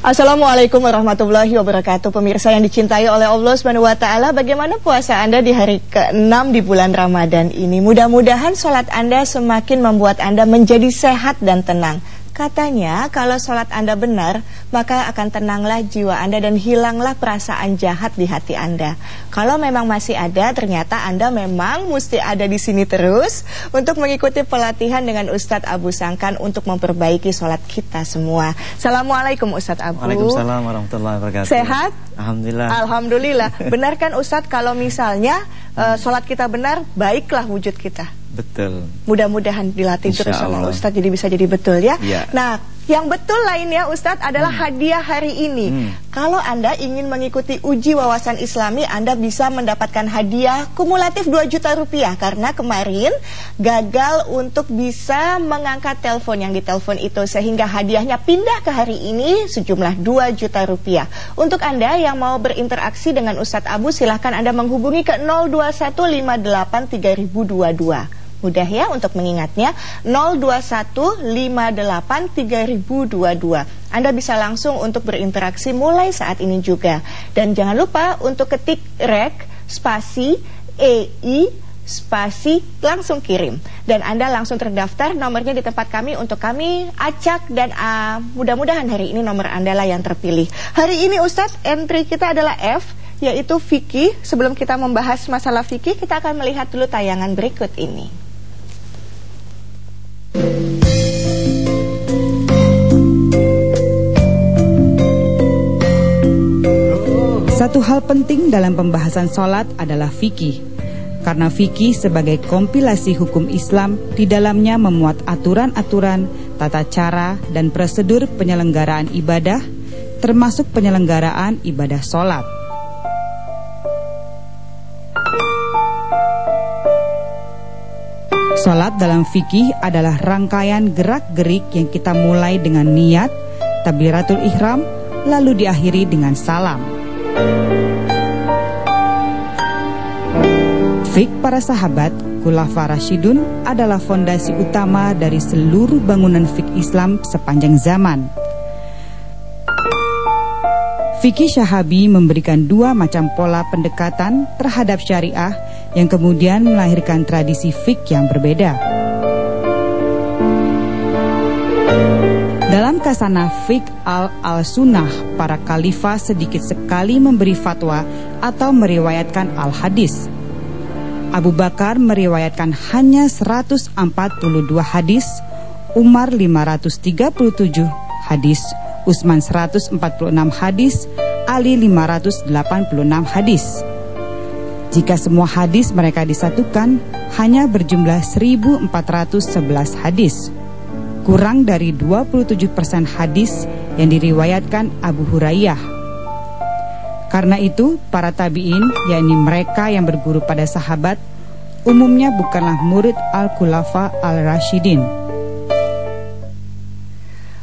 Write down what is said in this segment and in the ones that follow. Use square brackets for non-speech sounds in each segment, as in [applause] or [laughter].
Assalamualaikum warahmatullahi wabarakatuh Pemirsa yang dicintai oleh Allah taala, bagaimana puasa Anda di hari ke-6 di bulan Ramadan ini? Mudah-mudahan sholat Anda semakin membuat Anda menjadi sehat dan tenang. Katanya kalau sholat Anda benar, maka akan tenanglah jiwa Anda dan hilanglah perasaan jahat di hati Anda. Kalau memang masih ada, ternyata Anda memang mesti ada di sini terus untuk mengikuti pelatihan dengan Ustadz Abu Sangkan untuk memperbaiki sholat kita semua. Assalamualaikum Ustadz Abu. Waalaikumsalam warahmatullahi wabarakatuh. Sehat? Alhamdulillah. Alhamdulillah. Benar kan Ustadz kalau misalnya uh, sholat kita benar, baiklah wujud kita. Betul. Mudah-mudahan dilatih Insya terus sama Allah. Ustadz jadi bisa jadi betul ya. Ya. Nah, yang betul lainnya Ustadz adalah hadiah hari ini. Hmm. Kalau Anda ingin mengikuti uji wawasan Islami, Anda bisa mendapatkan hadiah kumulatif 2 juta rupiah karena kemarin gagal untuk bisa mengangkat telepon yang ditelepon itu sehingga hadiahnya pindah ke hari ini sejumlah 2 juta rupiah. Untuk Anda yang mau berinteraksi dengan Ustadz Abu silahkan Anda menghubungi ke 02158322. Mudah ya untuk mengingatnya 021583022. Anda bisa langsung untuk berinteraksi mulai saat ini juga. Dan jangan lupa untuk ketik rek spasi EI spasi langsung kirim dan Anda langsung terdaftar nomornya di tempat kami untuk kami acak dan uh, mudah-mudahan hari ini nomor Anda lah yang terpilih. Hari ini Ustadz entry kita adalah F yaitu fikih. Sebelum kita membahas masalah fikih, kita akan melihat dulu tayangan berikut ini. Satu hal penting dalam pembahasan sholat adalah fikih. Karena fikih sebagai kompilasi hukum Islam di dalamnya memuat aturan-aturan, tata cara, dan prosedur penyelenggaraan ibadah, termasuk penyelenggaraan ibadah sholat. Sholat dalam fikih adalah rangkaian gerak-gerik yang kita mulai dengan niat, tabiratul ihram, lalu diakhiri dengan salam. Fik para sahabat, Khulafa Rashidun adalah fondasi utama dari seluruh bangunan fik Islam sepanjang zaman. Fikih Syahabi memberikan dua macam pola pendekatan terhadap syariah yang kemudian melahirkan tradisi fik yang berbeda. Dalam kasana fik al-al-sunnah, para khalifah sedikit sekali memberi fatwa atau meriwayatkan al-hadis. Abu Bakar meriwayatkan hanya 142 hadis, Umar 537 hadis, Utsman 146 hadis, Ali 586 hadis. Jika semua hadis mereka disatukan, hanya berjumlah 1411 hadis. Kurang dari 27% hadis yang diriwayatkan Abu Hurairah. Karena itu, para tabi'in, yakni mereka yang berguru pada sahabat, umumnya bukanlah murid Al-Khulafa Al-Rashidin.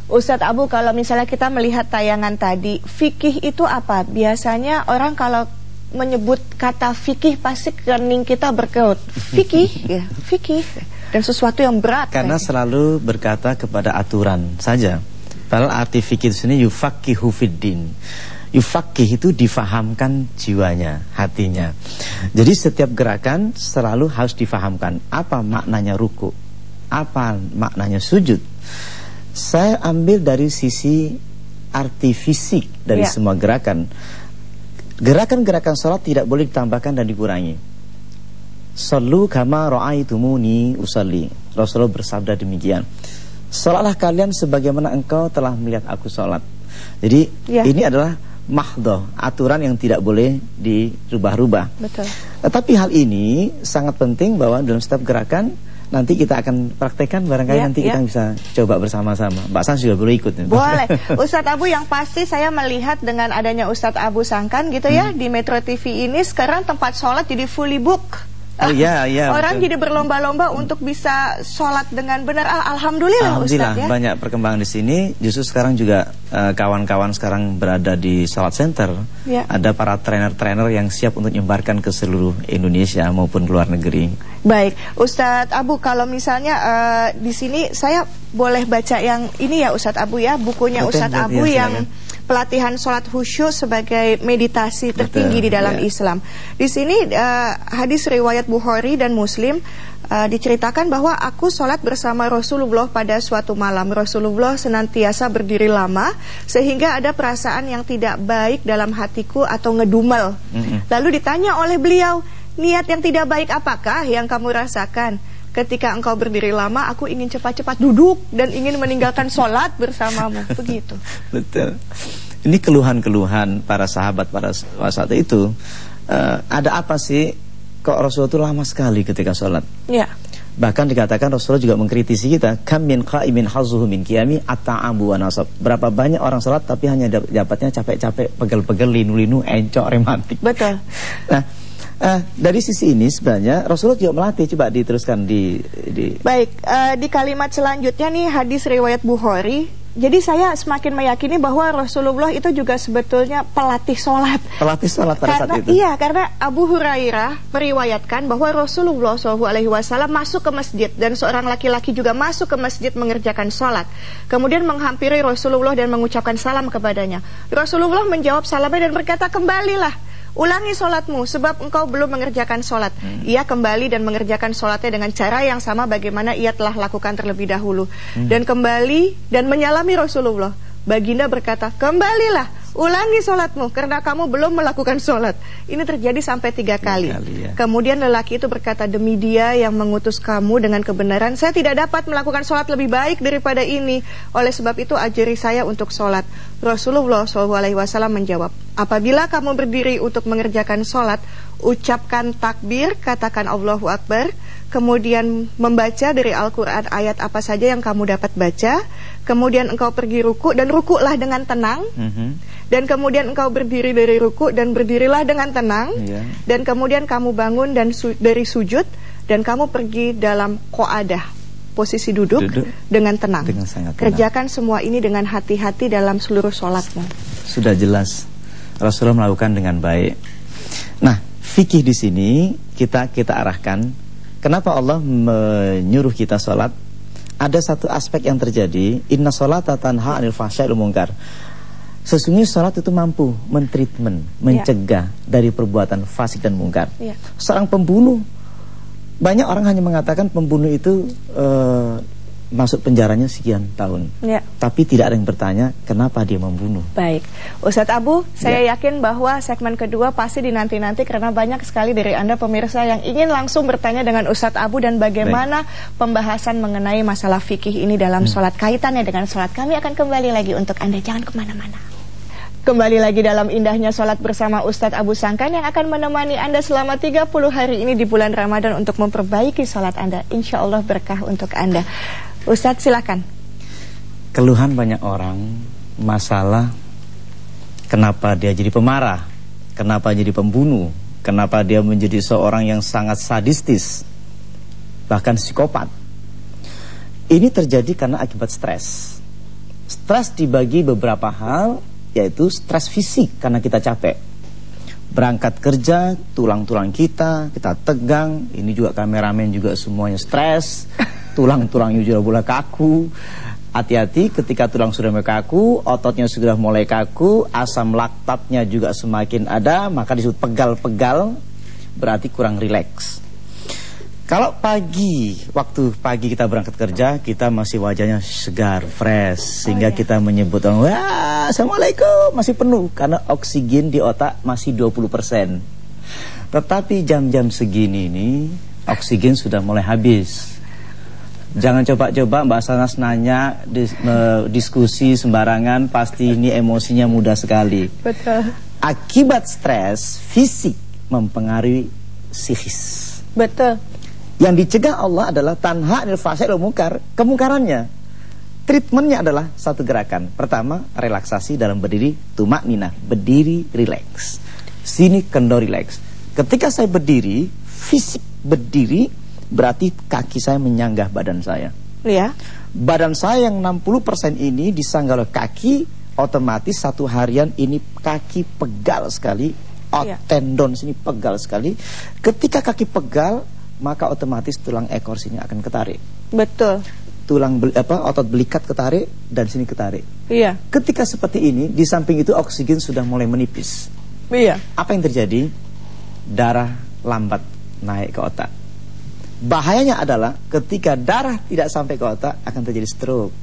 Ustadz Abu, kalau misalnya kita melihat tayangan tadi, fikih itu apa? Biasanya orang kalau menyebut kata fikih pasti kening kita berkeut. Fikih, [laughs] ya, fikih. Dan sesuatu yang berat. Karena kayaknya. selalu berkata kepada aturan saja. Padahal arti fikih di sini yufaqihu fiddin. Yufakih itu difahamkan jiwanya, hatinya. Jadi setiap gerakan selalu harus difahamkan apa maknanya ruku, apa maknanya sujud. Saya ambil dari sisi arti fisik dari Ya. semua gerakan. Gerakan-gerakan sholat tidak boleh ditambahkan dan dikurangi. Sallu kama ra'aitumuni usalli. Rasulullah bersabda demikian. Sholatlah kalian sebagaimana engkau telah melihat aku sholat. Jadi Ya. ini adalah mahdoh, aturan yang tidak boleh dirubah-rubah. Betul. Tetapi hal ini sangat penting bahwa dalam setiap gerakan nanti kita akan praktekkan barangkali Ya, nanti ya. kita bisa coba bersama-sama. Mbak San juga boleh ikut. [laughs] Boleh. Ustadz Abu yang pasti saya melihat dengan adanya Ustadz Abu Sangkan gitu ya Hmm. di Metro TV ini sekarang tempat sholat jadi fully book. Oh, iya, iya, [laughs] Orang betul. jadi berlomba-lomba untuk bisa sholat dengan benar. Ah, Alhamdulillah, Alhamdulillah Ustadz ya. banyak perkembangan di sini. Justru sekarang juga eh, kawan-kawan sekarang berada di Salat Center. Ya. Ada para trainer-trainer yang siap untuk menyebarkan ke seluruh Indonesia maupun ke luar negeri. Baik, Ustadz Abu, kalau misalnya eh, di sini saya boleh baca yang ini ya Ustadz Abu ya, bukunya Ustadz Abu ya, yang silakan. Pelatihan sholat khusyuk sebagai meditasi tertinggi Betul, di dalam yeah. Islam. Di sini uh, hadis riwayat Bukhari dan Muslim uh, diceritakan bahwa aku sholat bersama Rasulullah pada suatu malam. Rasulullah senantiasa berdiri lama sehingga ada perasaan yang tidak baik dalam hatiku atau ngedumel. Mm -hmm. Lalu ditanya oleh beliau, niat yang tidak baik apakah yang kamu rasakan? Ketika engkau berdiri lama aku ingin cepat-cepat duduk dan ingin meninggalkan sholat bersamamu. [laughs] Begitu. Betul. Ini keluhan-keluhan para sahabat pada saat itu. Uh, ada apa sih? Kok Rasulullah itu lama sekali ketika sholat? Ya. Bahkan dikatakan Rasulullah juga mengkritisi kita, kam min qaimin min qiyami wa nasab. Berapa banyak orang sholat tapi hanya dapatnya capek-capek, pegel-pegel, linu-linu, encok, rematik. Betul. Nah, Uh, dari sisi ini sebenarnya Rasulullah juga melatih coba diteruskan di, di... Baik uh, di kalimat selanjutnya nih hadis riwayat Bukhari jadi saya semakin meyakini bahwa Rasulullah itu juga sebetulnya pelatih sholat. Pelatih sholat pada karena, saat itu. Iya, karena Abu Hurairah meriwayatkan bahwa Rasulullah SAW masuk ke masjid dan seorang laki-laki juga masuk ke masjid mengerjakan sholat. Kemudian menghampiri Rasulullah dan mengucapkan salam kepadanya. Rasulullah menjawab salamnya dan berkata kembalilah ulangi sholatmu sebab engkau belum mengerjakan sholat. Hmm. Ia kembali dan mengerjakan sholatnya dengan cara yang sama bagaimana ia telah lakukan terlebih dahulu. Hmm. Dan kembali dan menyalami Rasulullah. Baginda berkata, kembalilah, ulangi sholatmu karena kamu belum melakukan sholat. Ini terjadi sampai tiga kali. kali ya. Kemudian lelaki itu berkata, demi dia yang mengutus kamu dengan kebenaran, saya tidak dapat melakukan sholat lebih baik daripada ini. Oleh sebab itu ajari saya untuk sholat. Rasulullah SAW menjawab, apabila kamu berdiri untuk mengerjakan sholat, ucapkan takbir, katakan Allahu Akbar, kemudian membaca dari Al-Quran ayat apa saja yang kamu dapat baca, kemudian engkau pergi ruku dan rukulah dengan tenang, mm -hmm. Dan kemudian engkau berdiri dari ruku dan berdirilah dengan tenang, yeah. dan kemudian kamu bangun dan su dari sujud dan kamu pergi dalam koadah posisi duduk, duduk dengan tenang. Dengan sangat tenang. Kerjakan semua ini dengan hati-hati dalam seluruh sholatmu. Sudah jelas Rasulullah melakukan dengan baik. Nah, fikih di sini kita kita arahkan Kenapa Allah menyuruh kita sholat? Ada satu aspek yang terjadi Inna sholata tanha anil fahsya'il mungkar Sesungguhnya sholat itu mampu mentreatment, mencegah ya. dari perbuatan fasik dan mungkar. Ya. Seorang pembunuh, banyak orang hanya mengatakan pembunuh itu uh, masuk penjaranya sekian tahun. Ya. Tapi tidak ada yang bertanya kenapa dia membunuh. Baik. Ustadz Abu, saya ya. yakin bahwa segmen kedua pasti dinanti-nanti karena banyak sekali dari Anda pemirsa yang ingin langsung bertanya dengan Ustadz Abu dan bagaimana Baik. pembahasan mengenai masalah fikih ini dalam hmm. sholat kaitannya dengan sholat. Kami akan kembali lagi untuk Anda, jangan ke mana-mana. Kembali lagi dalam indahnya sholat bersama Ustadz Abu Sangkan yang akan menemani Anda selama 30 hari ini di bulan Ramadan untuk memperbaiki sholat Anda. Insya Allah berkah untuk Anda. Ustadz silakan. Keluhan banyak orang masalah kenapa dia jadi pemarah, kenapa jadi pembunuh, kenapa dia menjadi seorang yang sangat sadistis, bahkan psikopat. Ini terjadi karena akibat stres. Stres dibagi beberapa hal, yaitu stres fisik karena kita capek. Berangkat kerja, tulang-tulang kita, kita tegang, ini juga kameramen juga semuanya stres [laughs] tulang-tulangnya sudah mulai kaku. Hati-hati ketika tulang sudah mulai kaku, ototnya sudah mulai kaku, asam laktatnya juga semakin ada, maka disebut pegal-pegal, berarti kurang rileks. Kalau pagi, waktu pagi kita berangkat kerja, kita masih wajahnya segar, fresh, sehingga oh, iya. kita menyebut wah, assalamualaikum, masih penuh karena oksigen di otak masih 20%. Tetapi jam-jam segini ini oksigen sudah mulai habis. Jangan coba-coba Mbak Sanas nanya dis, me, diskusi sembarangan pasti ini emosinya mudah sekali. Betul. Akibat stres fisik mempengaruhi psikis. Betul. Yang dicegah Allah adalah tanha anil fahsya'il mungkar, kemungkarannya. Treatmentnya adalah satu gerakan. Pertama, relaksasi dalam berdiri tumak nina, berdiri relax. Sini kendor relax. Ketika saya berdiri, fisik berdiri berarti kaki saya menyanggah badan saya. Iya. Badan saya yang 60% ini disanggah oleh kaki, otomatis satu harian ini kaki pegal sekali, ot iya. tendon sini pegal sekali. Ketika kaki pegal, maka otomatis tulang ekor sini akan ketarik. Betul. tulang beli, apa otot belikat ketarik dan sini ketarik. Iya. Ketika seperti ini, di samping itu oksigen sudah mulai menipis. Iya. Apa yang terjadi? Darah lambat naik ke otak. Bahayanya adalah ketika darah tidak sampai ke otak akan terjadi stroke.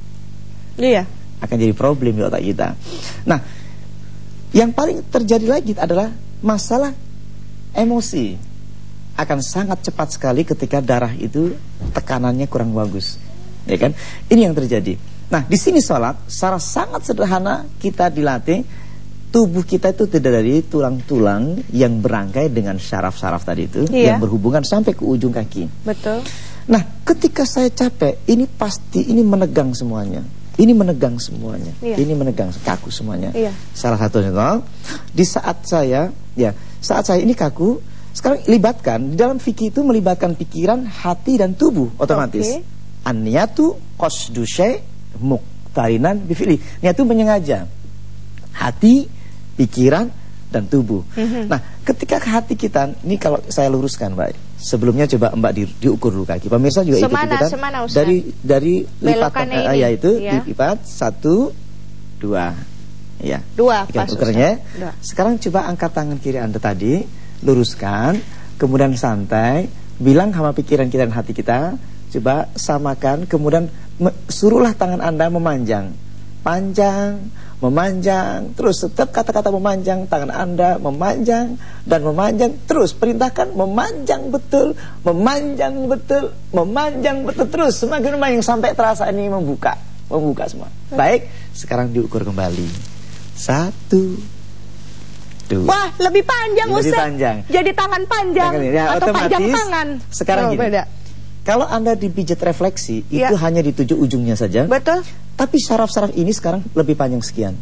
Iya. Akan jadi problem di otak kita. Nah, yang paling terjadi lagi adalah masalah emosi. Akan sangat cepat sekali ketika darah itu tekanannya kurang bagus. Ya kan? Ini yang terjadi. Nah, di sini sholat secara sangat sederhana kita dilatih tubuh kita itu tidak dari tulang-tulang yang berangkai dengan syaraf-syaraf tadi itu iya. yang berhubungan sampai ke ujung kaki. Betul. Nah, ketika saya capek, ini pasti ini menegang semuanya. Ini menegang semuanya. Iya. Ini menegang kaku semuanya. Iya. Salah satunya toh, di saat saya ya, saat saya ini kaku, sekarang libatkan di dalam fikih itu melibatkan pikiran, hati dan tubuh otomatis. Oke. An-niyatu qasdu syai' muqtarinan bifili. Niat itu menyengaja. Hati, pikiran dan tubuh. Mhm. Nah, ketika hati kita, ini kalau saya luruskan, Mbak. Sebelumnya coba Mbak di, diukur dulu kaki. Pemirsa juga ikut ikutan. semana, Ustaz. dari dari lipat Belokannya eh, ya itu ya. dilipat satu dua. Ya. Dua, pas, ukurnya. Dua. Sekarang coba angkat tangan kiri Anda tadi, luruskan, kemudian santai, bilang sama pikiran kita dan hati kita, coba samakan, kemudian suruhlah tangan Anda memanjang. Panjang, memanjang, terus setiap kata-kata memanjang, tangan Anda memanjang dan memanjang, terus perintahkan memanjang betul, memanjang betul, memanjang betul terus semakin memanjang sampai terasa ini membuka, membuka semua. Baik, sekarang diukur kembali. Satu, dua. Wah, lebih panjang Lebih Ustaz. panjang. Jadi tangan panjang ya, atau panjang otomatis tangan. sekarang Oh, gini. beda. Kalau Anda dipijat refleksi, Ya. itu hanya dituju ujungnya saja. Betul. Tapi saraf-saraf ini sekarang lebih panjang sekian.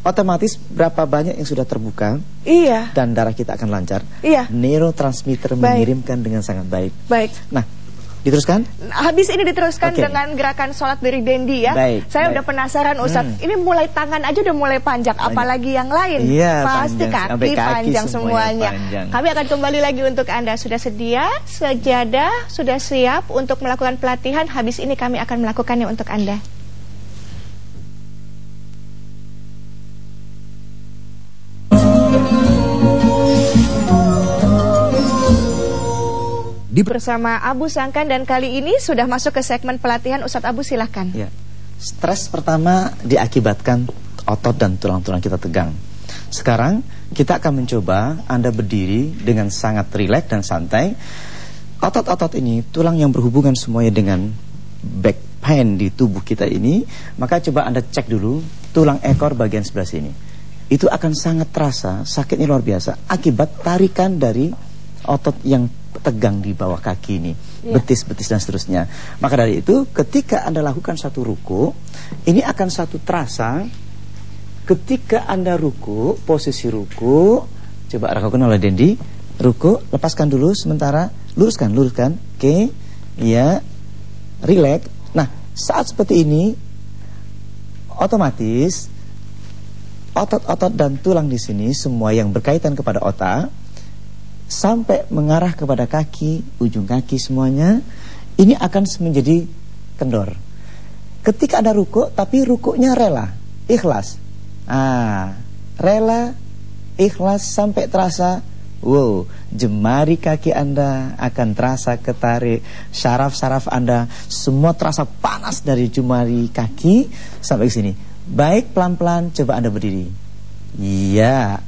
Otomatis berapa banyak yang sudah terbuka Iya. dan darah kita akan lancar. Iya. Neurotransmitter Baik. mengirimkan dengan sangat baik. Baik. Nah, diteruskan? Habis ini diteruskan Oke. dengan gerakan sholat dari Dendi ya. Baik, Saya baik. udah penasaran Ustadz. Hmm. Ini mulai tangan aja udah mulai panjang, apalagi yang lain. Iya, Pasti panjang. kaki, kaki panjang semuanya semuanya. panjang. Kami akan kembali lagi untuk Anda. Sudah sedia, sejadah, sudah siap untuk melakukan pelatihan. Habis ini kami akan melakukannya untuk Anda. Di Bersama Abu Sangkan dan kali ini sudah masuk ke segmen pelatihan Ustadz Abu silahkan. Ya. Stres pertama diakibatkan otot dan tulang-tulang kita tegang. Sekarang kita akan mencoba Anda berdiri dengan sangat rileks dan santai. Otot-otot ini, tulang yang berhubungan semuanya dengan back pain di tubuh kita ini, maka coba Anda cek dulu tulang ekor bagian sebelah sini. Itu akan sangat terasa, sakitnya luar biasa akibat tarikan dari otot yang tegang di bawah kaki ini, Iya. betis-betis dan seterusnya. Maka dari itu, ketika Anda lakukan satu ruku, ini akan satu terasa ketika Anda ruku, posisi ruku, coba lakukan oleh Dendi, ruku, lepaskan dulu sementara, luruskan, luruskan, oke, ya, relax. Nah, saat seperti ini, otomatis otot-otot dan tulang di sini semua yang berkaitan kepada otak sampai mengarah kepada kaki, ujung kaki semuanya, ini akan menjadi kendor. Ketika ada ruku, tapi rukuknya rela, ikhlas. Ah, rela, ikhlas sampai terasa, wow, jemari kaki Anda akan terasa ketarik, syaraf-syaraf Anda semua terasa panas dari jemari kaki sampai ke sini. Baik pelan-pelan coba Anda berdiri. Iya.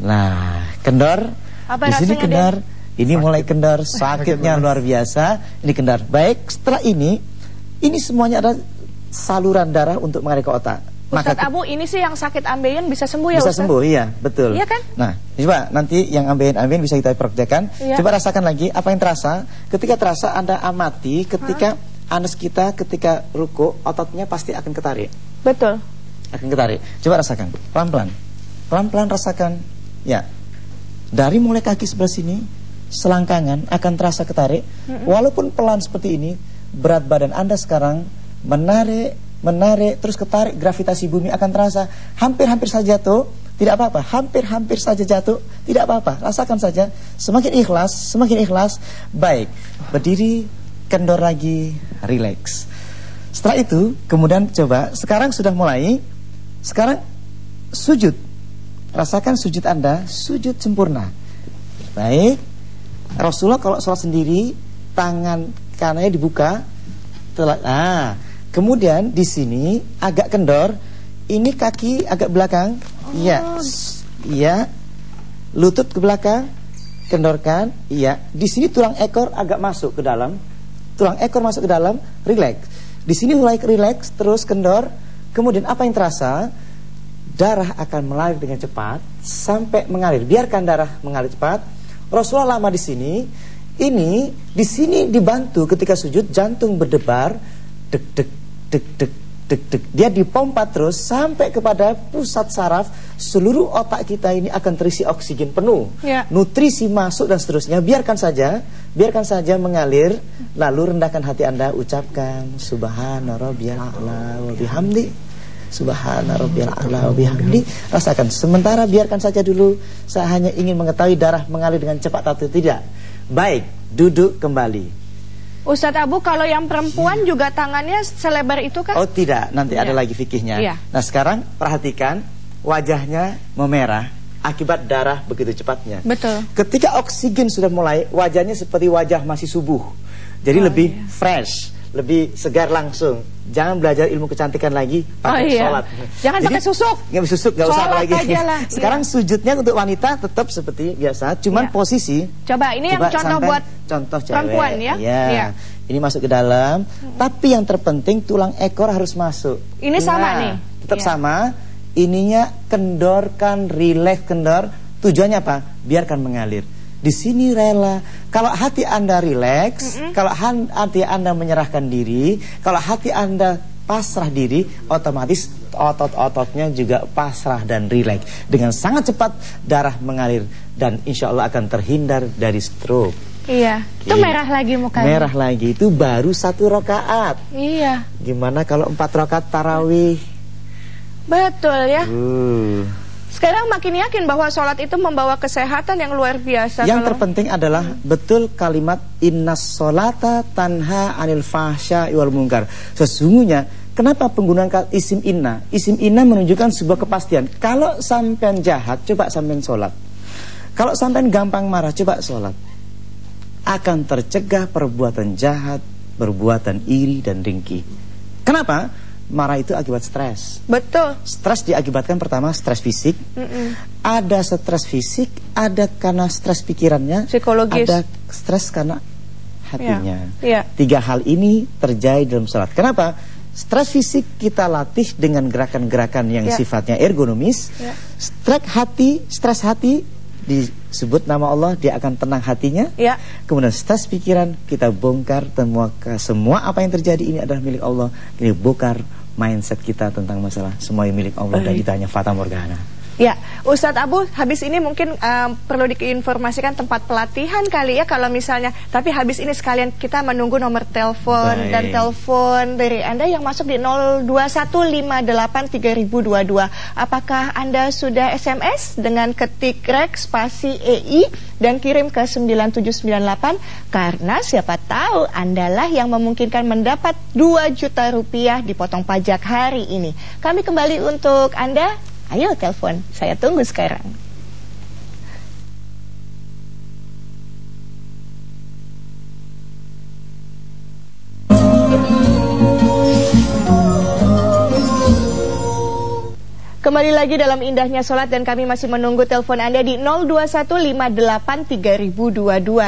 Nah, kendor. Apa Di sini rasanya, kendor. Ini mulai kendor, sakitnya luar biasa. Ini kendor. Baik, setelah ini, ini semuanya adalah saluran darah untuk mengalir ke otak. Ustadz ke- Abu, ini sih yang sakit ambeien bisa sembuh ya bisa Ustadz? sembuh, iya, betul. Iya kan? Nah, coba nanti yang ambeien-ambeien bisa kita praktekkan. Iya. Coba rasakan lagi apa yang terasa. Ketika terasa Anda amati ketika anus kita ketika ruku, ototnya pasti akan ketarik. Betul. Akan ketarik. Coba rasakan, pelan-pelan. Pelan-pelan rasakan. Ya. Dari mulai kaki sebelah sini, selangkangan akan terasa ketarik. Walaupun pelan seperti ini, berat badan Anda sekarang menarik, menarik, terus ketarik, gravitasi bumi akan terasa. Hampir-hampir saja jatuh, tidak apa-apa. Hampir-hampir saja jatuh, tidak apa-apa. Rasakan saja. Semakin ikhlas, semakin ikhlas. Baik, berdiri, kendor lagi, relax. Setelah itu, kemudian coba sekarang sudah mulai sekarang sujud. Rasakan sujud Anda, sujud sempurna. Baik. Rasulullah kalau sholat sendiri, tangan kanannya dibuka. Telah, ah, kemudian di sini agak kendor, ini kaki agak belakang. Iya. Oh. Iya. Lutut ke belakang, kendorkan. Iya. Di sini tulang ekor agak masuk ke dalam. Tulang ekor masuk ke dalam, relax. Di sini mulai relax, terus kendor. Kemudian apa yang terasa? Darah akan mengalir dengan cepat sampai mengalir. Biarkan darah mengalir cepat. Rasulullah lama di sini. Ini di sini dibantu ketika sujud jantung berdebar, deg deg deg deg deg deg. Dia dipompa terus sampai kepada pusat saraf. Seluruh otak kita ini akan terisi oksigen penuh. Ya. Nutrisi masuk dan seterusnya. Biarkan saja, biarkan saja mengalir. Lalu rendahkan hati Anda, ucapkan Subhana rabbiyal a'la wa bihamdi. Subhana rabbiyal a'la wa bihamdi. Rasakan. Sementara biarkan saja dulu. Saya hanya ingin mengetahui darah mengalir dengan cepat atau tidak. Baik, duduk kembali. Ustadz Abu kalau yang perempuan juga tangannya selebar itu kan? Oh tidak, nanti ada Iya. lagi fikihnya. Iya. Nah sekarang perhatikan wajahnya memerah akibat darah begitu cepatnya. Betul. Ketika oksigen sudah mulai, wajahnya seperti wajah masih subuh. Jadi Oh, lebih iya. fresh, lebih segar langsung. Jangan belajar ilmu kecantikan lagi pakai Oh, iya. sholat. Jangan pakai susuk. Nggak susuk, nggak usah lagi. aja lah, [laughs] Sekarang sujudnya untuk wanita tetap seperti biasa, cuman Iya. posisi. Coba ini yang Coba contoh sampai buat contoh cewek. perempuan ya? Iya. Iya. Ini masuk ke dalam, tapi yang terpenting tulang ekor harus masuk. Ini sama Nah, nih. Tetap Iya. sama. Ininya kendorkan, rileks, kendor. Tujuannya apa? Biarkan mengalir. Di sini rela. Kalau hati Anda rileks, kalau han- hati Anda menyerahkan diri, kalau hati Anda pasrah diri, otomatis otot-ototnya juga pasrah dan rileks. Dengan sangat cepat darah mengalir dan insya Allah akan terhindar dari stroke. Iya. Itu merah lagi mukanya. Merah lagi itu baru satu rokaat. Iya. Gimana kalau empat rokaat tarawih? Betul ya. Uh. Sekarang makin yakin bahwa sholat itu membawa kesehatan yang luar biasa. Yang Kalau- terpenting adalah betul kalimat innas solata tanha anil fahsya wal mungkar. Sesungguhnya kenapa penggunaan isim inna? Isim inna menunjukkan sebuah kepastian. Kalau sampean jahat, coba sampean sholat. Kalau sampean gampang marah, coba sholat. Akan tercegah perbuatan jahat, perbuatan iri dan dengki. Kenapa? Marah itu akibat stres. Betul. Stres diakibatkan pertama stres fisik, Mm-mm. ada stres fisik, ada karena stres pikirannya, Psikologis. ada stres karena hatinya. Iya. Tiga hal ini terjadi dalam sholat. Kenapa? Stres fisik kita latih dengan gerakan-gerakan yang Ya. sifatnya ergonomis. Ya. Stres hati, stres hati disebut nama Allah, dia akan tenang hatinya. Ya. Kemudian stres pikiran kita bongkar semua semua apa yang terjadi ini adalah milik Allah. Ini bongkar mindset kita tentang masalah semua yang milik Allah dan Baik. kita hanya fata morgana. Ya, Ustadz Abu, habis ini mungkin em, perlu diinformasikan tempat pelatihan kali ya kalau misalnya. Tapi habis ini sekalian kita menunggu nomor telepon Baik. dan telepon dari Anda yang masuk di 021583022. Apakah Anda sudah SMS dengan ketik rek spasi EI dan kirim ke 9798? Karena siapa tahu Andalah yang memungkinkan mendapat 2 juta rupiah dipotong pajak hari ini. Kami kembali untuk Anda Ayo telepon, saya tunggu sekarang. Kembali lagi dalam indahnya sholat dan kami masih menunggu telepon Anda di 021583022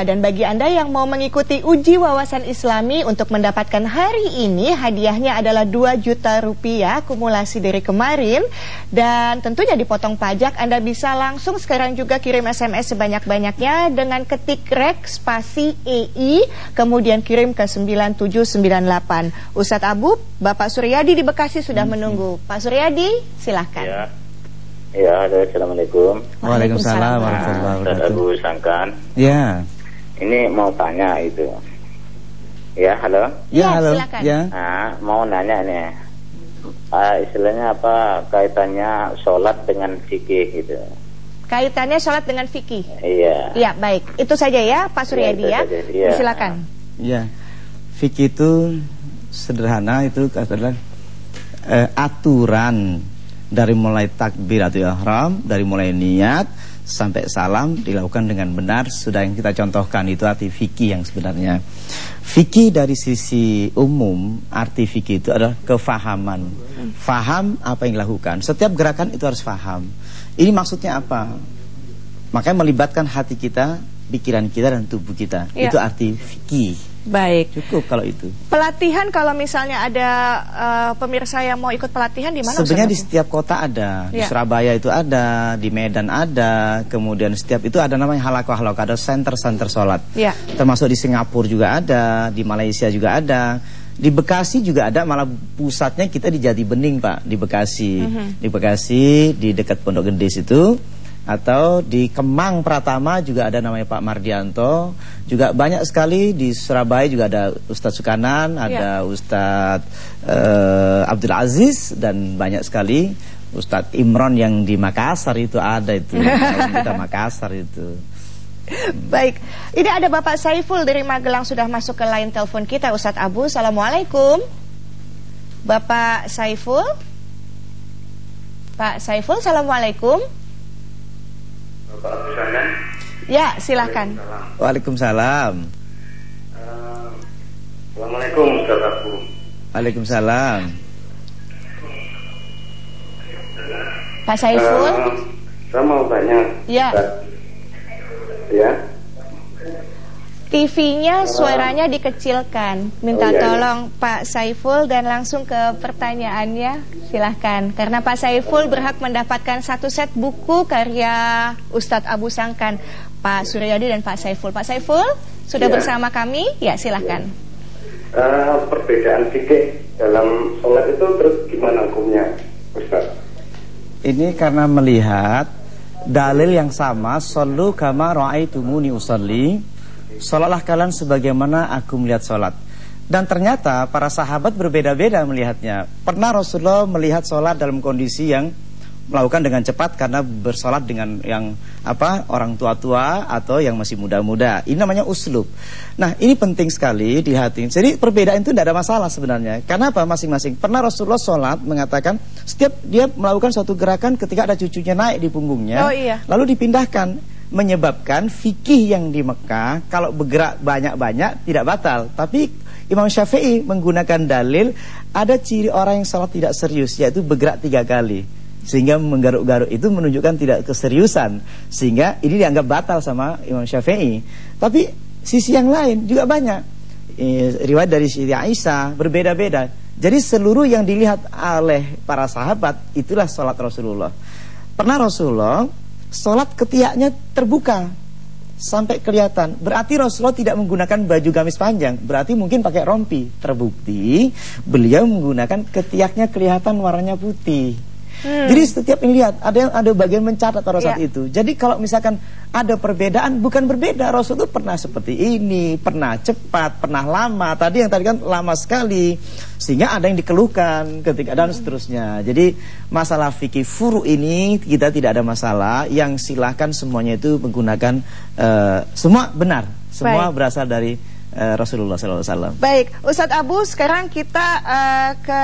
dan bagi Anda yang mau mengikuti uji wawasan Islami untuk mendapatkan hari ini hadiahnya adalah 2 juta rupiah akumulasi dari kemarin. Dan tentunya dipotong pajak Anda bisa langsung sekarang juga kirim SMS sebanyak-banyaknya dengan ketik rek spasi EI kemudian kirim ke 9798 Ustadz Abu, Bapak Suryadi di Bekasi sudah menunggu. Pak Suryadi silahkan Ya. Ya, halo, assalamualaikum. Waalaikumsalam warahmatullahi Ustaz wabarakatuh. Abu Sangkan. Ya. Ini mau tanya itu. Ya, halo. Ya, halo. silakan. Ya. Nah, mau nanya nih. Ah, istilahnya apa kaitannya sholat dengan fikih gitu. Kaitannya sholat dengan fikih. Iya. Iya, baik. Itu saja ya, Pak Suryadi itu ya. saja, iya. Silakan. Ya. Fikih itu sederhana itu adalah eh, aturan dari mulai takbiratul ihram, dari mulai niat sampai salam dilakukan dengan benar sudah yang kita contohkan itu arti fikih yang sebenarnya. Fikih dari sisi umum arti fikih itu adalah kefahaman. Faham apa yang dilakukan. Setiap gerakan itu harus faham. Ini maksudnya apa? Makanya melibatkan hati kita, pikiran kita dan tubuh kita. Ya. Itu arti fikih. Baik. Cukup kalau itu. Pelatihan kalau misalnya ada uh, pemirsa yang mau ikut pelatihan di mana? Sebenarnya di setiap kota ada. Ya. Di Surabaya itu ada, di Medan ada, kemudian setiap itu ada namanya halako-halako, ada center-center sholat. Ya. Termasuk di Singapura juga ada, di Malaysia juga ada. Di Bekasi juga ada, malah pusatnya kita di Jati Bening Pak, di Bekasi. Mhm. -huh. Di Bekasi, di dekat Pondok Gendis itu atau di Kemang Pratama juga ada namanya Pak Mardianto. Juga banyak sekali di Surabaya juga ada Ustadz Sukanan ya. ada ya. Ustadz uh, Abdul Aziz dan banyak sekali Ustadz Imron yang di Makassar itu ada itu kita [laughs] Makassar itu. Baik, ini ada Bapak Saiful dari Magelang sudah masuk ke line telepon kita Ustadz Abu, Assalamualaikum. Bapak Saiful? Pak Saiful, Assalamualaikum Ya, silakan. Waalaikumsalam. Uh, Assalamualaikum Ustaz Abu. Waalaikumsalam. Pak Saiful. Uh, saya mau tanya. Ya. Ya. TV-nya suaranya dikecilkan. Minta oh, iya, iya. tolong Pak Saiful dan langsung ke pertanyaannya. Silahkan. Karena Pak Saiful berhak mendapatkan satu set buku karya Ustadz Abu Sangkan. Pak Suryadi dan Pak Saiful. Pak Saiful sudah ya. bersama kami? Ya, silahkan. Uh, perbedaan fikih dalam sholat itu terus gimana hukumnya, Ustadz? Ini karena melihat dalil yang sama, Sallu kama ra'aitumuni usalli Sholatlah kalian sebagaimana aku melihat sholat Dan ternyata para sahabat berbeda-beda melihatnya Pernah Rasulullah melihat sholat dalam kondisi yang melakukan dengan cepat karena bersolat dengan yang apa orang tua-tua atau yang masih muda-muda. Ini namanya uslub. Nah, ini penting sekali di hati. Jadi perbedaan itu tidak ada masalah sebenarnya. Karena apa? Masing-masing. Pernah Rasulullah sholat mengatakan setiap dia melakukan suatu gerakan ketika ada cucunya naik di punggungnya, oh, iya. lalu dipindahkan menyebabkan fikih yang di Mekah kalau bergerak banyak-banyak tidak batal. Tapi Imam Syafi'i menggunakan dalil ada ciri orang yang salat tidak serius yaitu bergerak tiga kali. Sehingga menggaruk-garuk itu menunjukkan tidak keseriusan. Sehingga ini dianggap batal sama Imam Syafi'i. Tapi sisi yang lain juga banyak. E, Riwayat dari Siti Aisyah berbeda-beda. Jadi seluruh yang dilihat oleh para sahabat Itulah sholat Rasulullah. Pernah Rasulullah Sholat ketiaknya terbuka Sampai kelihatan Berarti Rasulullah tidak menggunakan baju gamis panjang Berarti mungkin pakai rompi Terbukti beliau menggunakan ketiaknya kelihatan warnanya putih Hmm. Jadi setiap ini lihat ada yang ada bagian mencatat pada saat yeah. itu. Jadi kalau misalkan ada perbedaan bukan berbeda. Rasul itu pernah seperti ini, pernah cepat, pernah lama. Tadi yang tadi kan lama sekali. Sehingga ada yang dikeluhkan ketika dan seterusnya. Jadi masalah fikih furu ini kita tidak ada masalah. Yang silahkan semuanya itu menggunakan uh, semua benar. Semua Baik. berasal dari uh, Rasulullah SAW. Baik, Ustadz Abu, sekarang kita uh, ke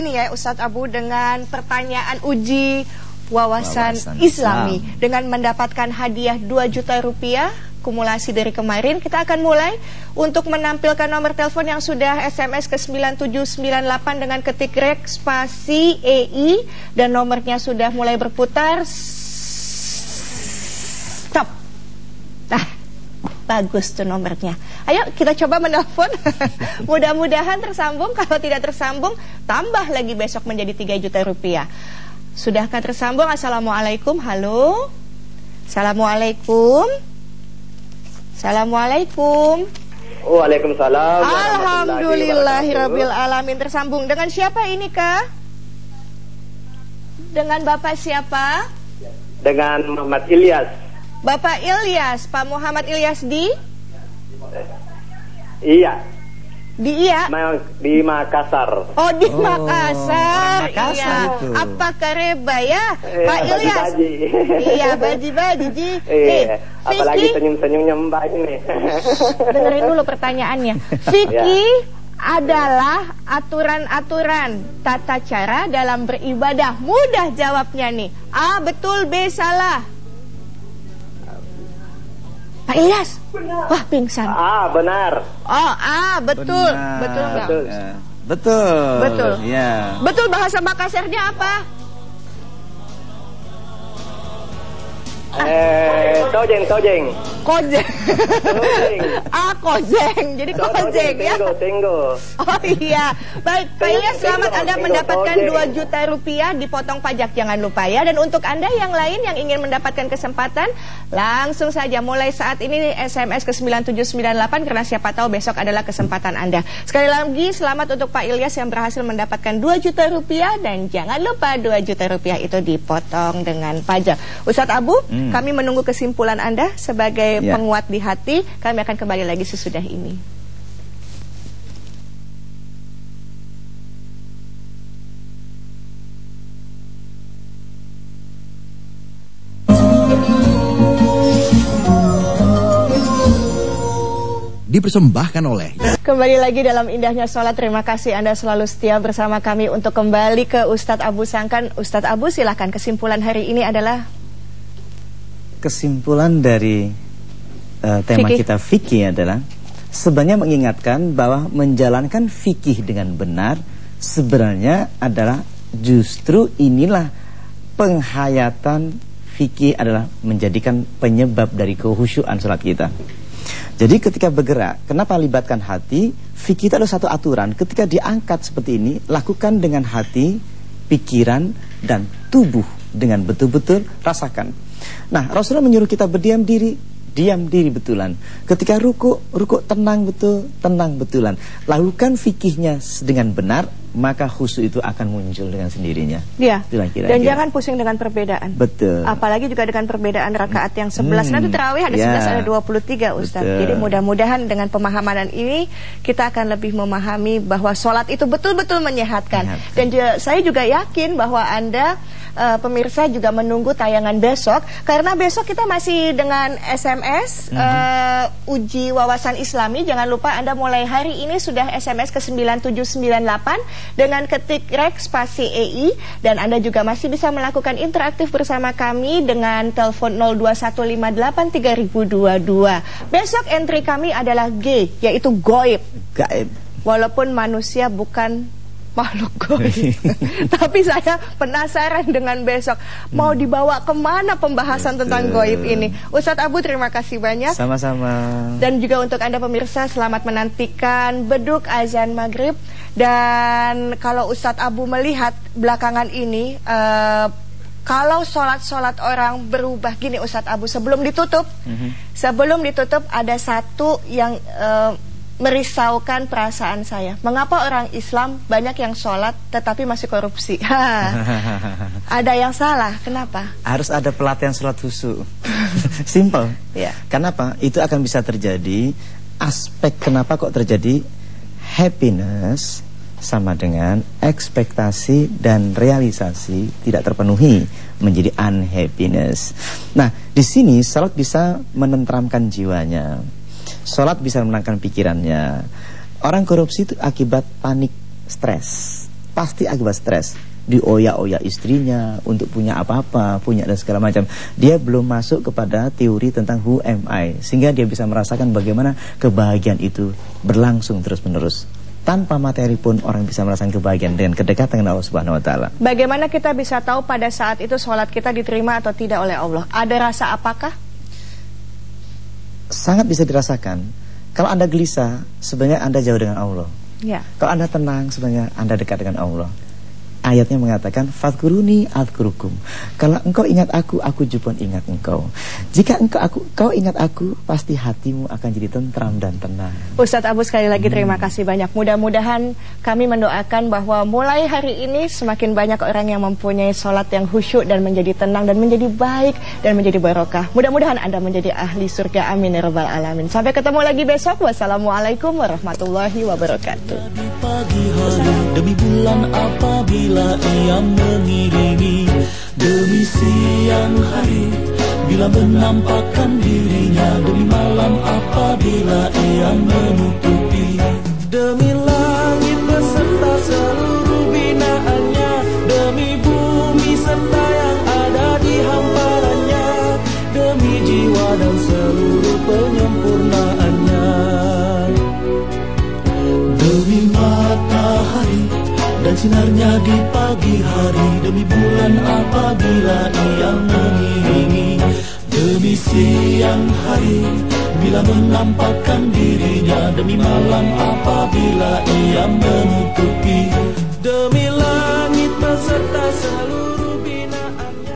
ini ya, Ustadz Abu dengan pertanyaan uji wawasan, wawasan Islami Islam. dengan mendapatkan hadiah 2 juta rupiah kumulasi dari kemarin kita akan mulai untuk menampilkan nomor telepon yang sudah SMS ke 9798 dengan ketik rek spasi EI dan nomornya sudah mulai berputar stop nah bagus tuh nomornya. Ayo kita coba menelpon. [laughs] Mudah-mudahan tersambung. Kalau tidak tersambung, tambah lagi besok menjadi 3 juta rupiah. Sudahkah tersambung? Assalamualaikum. Halo. Assalamualaikum. Assalamualaikum. Waalaikumsalam. Alhamdulillahirabbil alamin tersambung. Dengan siapa ini, Kak? Dengan Bapak siapa? Dengan Muhammad Ilyas. Bapak Ilyas, Pak Muhammad Ilyas di? Iya. Di iya? Di Makassar. Oh, di oh, Makassar. Makassar iya. Itu. Apa kareba ya? Eh, Pak Ilyas. Baji. iya, baji-baji. Ji. [laughs] Iya. Eh, apalagi senyum-senyumnya Mbak ini. [laughs] Dengerin dulu pertanyaannya. [laughs] Vicky, ya. adalah aturan-aturan tata cara dalam beribadah. Mudah jawabnya nih. A betul, B salah. Pak Ilyas, wah pingsan. Ah, benar. Oh, A betul, Benar. betul nggak? Betul. Betul. Betul. Ya. Betul bahasa Makassarnya apa? Eh, tojeng, tojeng. Kojeng. Kojeng. [laughs] ah, kojeng. Jadi kojeng ya. Tenggo, tenggo. Oh iya, baik Pak Ilyas selamat Anda mendapatkan tengok. 2 juta rupiah dipotong pajak jangan lupa ya Dan untuk Anda yang lain yang ingin mendapatkan kesempatan Langsung saja mulai saat ini SMS ke 9798 Karena siapa tahu besok adalah kesempatan Anda Sekali lagi selamat untuk Pak Ilyas yang berhasil mendapatkan 2 juta rupiah Dan jangan lupa 2 juta rupiah itu dipotong dengan pajak Ustadz Abu, Hmm. Kami menunggu kesimpulan Anda sebagai Ya. penguat di hati. Kami akan kembali lagi sesudah ini. Dipersembahkan oleh Kembali lagi dalam indahnya sholat. Terima kasih Anda selalu setia bersama kami Untuk kembali ke Ustadz Abu Sangkan. Ustadz Abu silahkan kesimpulan hari ini adalah Kesimpulan dari eh, tema Fikih. kita fikih adalah sebenarnya mengingatkan bahwa menjalankan fikih dengan benar sebenarnya adalah justru inilah penghayatan fikih adalah menjadikan penyebab dari kehusyuan sholat kita. Jadi ketika bergerak, kenapa libatkan hati? Fikih itu adalah satu aturan. Ketika diangkat seperti ini, lakukan dengan hati, pikiran, dan tubuh dengan betul-betul rasakan. Nah, Rasulullah menyuruh kita berdiam diri, diam diri betulan. Ketika ruku, ruku tenang betul, tenang betulan. Lakukan fikihnya dengan benar, maka khusyuk itu akan muncul dengan sendirinya. Ya Itulah kira-kira. Dan jangan pusing dengan perbedaan Betul. Apalagi juga dengan perbedaan rakaat yang 11 Hmm, Nanti terawih ada ya. 11 ada 23 Ustaz Betul. Jadi mudah-mudahan dengan pemahaman ini Kita akan lebih memahami bahwa sholat itu betul-betul menyehatkan. Menyehatkan. Dan saya juga yakin bahwa Anda eh, Pemirsa juga menunggu tayangan besok. Karena besok kita masih dengan SMS Mhm. eh, Uji wawasan islami. Jangan lupa Anda mulai hari ini sudah SMS ke 9798 Dengan ketik rek spasi EI Dan Anda juga masih bisa melakukan interaktif bersama kami Dengan telepon 021583022 Besok entry kami adalah G Yaitu goib. Gaib. Walaupun manusia bukan makhluk goib [laughs] Tapi saya penasaran dengan besok Mau dibawa ke mana pembahasan tentang Betul. goib ini Ustadz Abu terima kasih banyak Sama-sama. dan juga untuk Anda pemirsa selamat menantikan beduk azan maghrib dan kalau Ustadz Abu melihat belakangan ini eh, kalau sholat-sholat orang berubah gini Ustadz Abu sebelum ditutup Mhm. sebelum ditutup ada satu yang eh, merisaukan perasaan saya mengapa orang Islam banyak yang sholat tetapi masih korupsi [laughs] [laughs] ada yang salah kenapa Harus ada pelatihan sholat husu. [laughs] Simple. Ya. Kenapa? Itu akan bisa terjadi aspek kenapa kok terjadi happiness sama dengan ekspektasi dan realisasi tidak terpenuhi menjadi unhappiness. Nah, di sini salat bisa menentramkan jiwanya. Salat bisa menenangkan pikirannya. Orang korupsi itu akibat panik, stres. Pasti akibat stres. Dioyak-oyak istrinya untuk punya apa-apa, punya dan segala macam. Dia belum masuk kepada teori tentang who am I, sehingga dia bisa merasakan bagaimana kebahagiaan itu berlangsung terus-menerus. Tanpa materi pun orang bisa merasakan kebahagiaan dengan kedekatan dengan Allah Subhanahu wa taala. Bagaimana kita bisa tahu pada saat itu sholat kita diterima atau tidak oleh Allah? Ada rasa apakah? Sangat bisa dirasakan. Kalau Anda gelisah, sebenarnya Anda jauh dengan Allah. Ya. Kalau Anda tenang, sebenarnya Anda dekat dengan Allah. Ayatnya mengatakan, Fadkuruni adkurukum. Kalau engkau ingat aku, aku juga ingat engkau. Jika engkau aku, kau ingat aku, pasti hatimu akan jadi tentram dan tenang. Ustadz Abu sekali lagi terima kasih banyak. Mudah-mudahan kami mendoakan bahwa mulai hari ini semakin banyak orang yang mempunyai sholat yang khusyuk dan menjadi tenang dan menjadi baik dan menjadi barokah. Mudah-mudahan Anda menjadi ahli surga. Amin ya rabbal alamin. Sampai ketemu lagi besok. Wassalamualaikum warahmatullahi wabarakatuh. di pagi hari demi bulan apabila ia mengiringi demi siang hari bila menampakkan dirinya demi malam apabila ia menutupi sinarnya di pagi hari. Demi bulan apabila ia mengiringi. Demi siang hari Bila menampakkan dirinya. Demi malam apabila ia menutupi. Demi